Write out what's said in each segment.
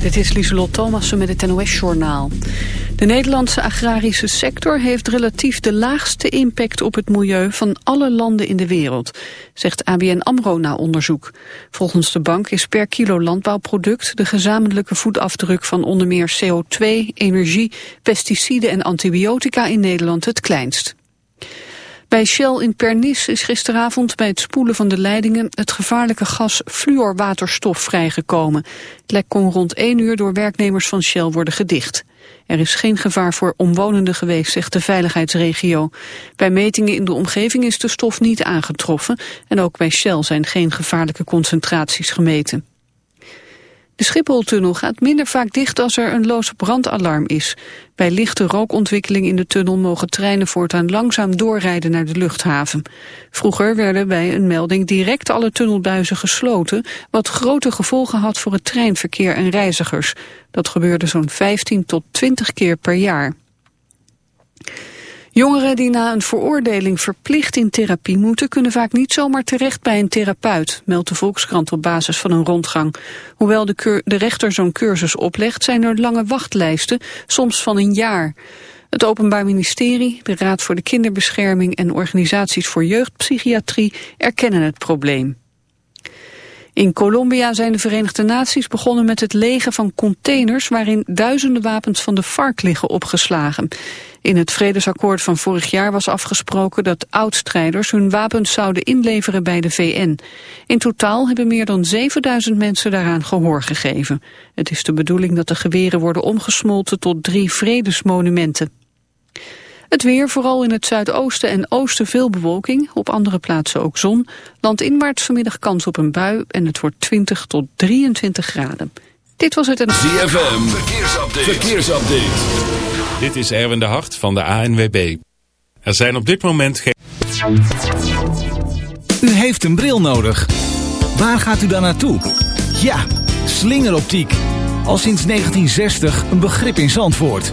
Dit is Lieselot Thomassen met het NOS-journaal. De Nederlandse agrarische sector heeft relatief de laagste impact op het milieu van alle landen in de wereld, zegt ABN AMRO na onderzoek. Volgens de bank is per kilo landbouwproduct de gezamenlijke voetafdruk van onder meer CO2, energie, pesticiden en antibiotica in Nederland het kleinst. Bij Shell in Pernis is gisteravond bij het spoelen van de leidingen het gevaarlijke gas fluorwaterstof vrijgekomen. Het lek kon rond 1 uur door werknemers van Shell worden gedicht. Er is geen gevaar voor omwonenden geweest, zegt de veiligheidsregio. Bij metingen in de omgeving is de stof niet aangetroffen en ook bij Shell zijn geen gevaarlijke concentraties gemeten. De Schipholtunnel gaat minder vaak dicht als er een loze brandalarm is. Bij lichte rookontwikkeling in de tunnel mogen treinen voortaan langzaam doorrijden naar de luchthaven. Vroeger werden bij een melding direct alle tunnelbuizen gesloten, wat grote gevolgen had voor het treinverkeer en reizigers. Dat gebeurde zo'n 15 tot 20 keer per jaar. Jongeren die na een veroordeling verplicht in therapie moeten... kunnen vaak niet zomaar terecht bij een therapeut, meldt de Volkskrant op basis van een rondgang. Hoewel de, rechter zo'n cursus oplegt, zijn er lange wachtlijsten, soms van een jaar. Het Openbaar Ministerie, de Raad voor de Kinderbescherming... en organisaties voor jeugdpsychiatrie erkennen het probleem. In Colombia zijn de Verenigde Naties begonnen met het legen van containers waarin duizenden wapens van de FARC liggen opgeslagen. In het vredesakkoord van vorig jaar was afgesproken dat oudstrijders hun wapens zouden inleveren bij de VN. In totaal hebben meer dan 7000 mensen daaraan gehoor gegeven. Het is de bedoeling dat de geweren worden omgesmolten tot drie vredesmonumenten. Het weer, vooral in het zuidoosten en oosten veel bewolking. Op andere plaatsen ook zon. Landinwaarts vanmiddag kans op een bui en het wordt 20 tot 23 graden. Dit was het en... ZFM, verkeersupdate. verkeersupdate. Dit is Erwin de Hart van de ANWB. Er zijn op dit moment geen... U heeft een bril nodig. Waar gaat u dan naartoe? Ja, slingeroptiek. Al sinds 1960 een begrip in Zandvoort.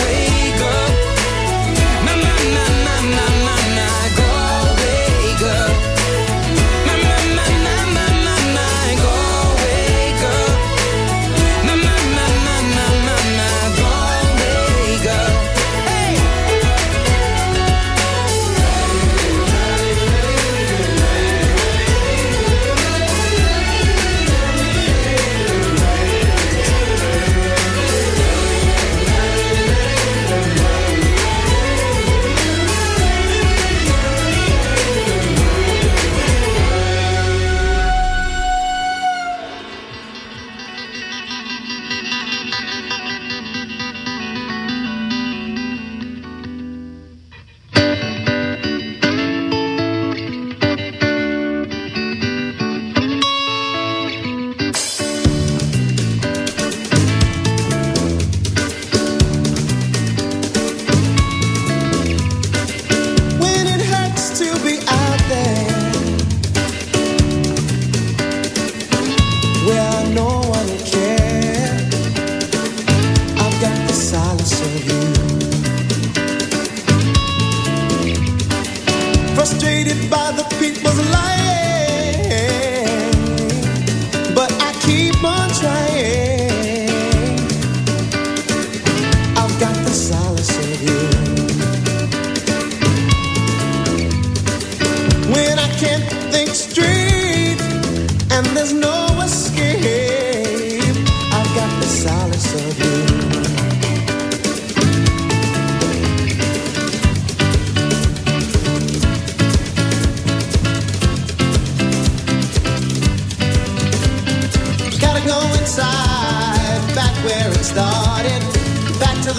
The people's lying,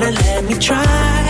gotta let me try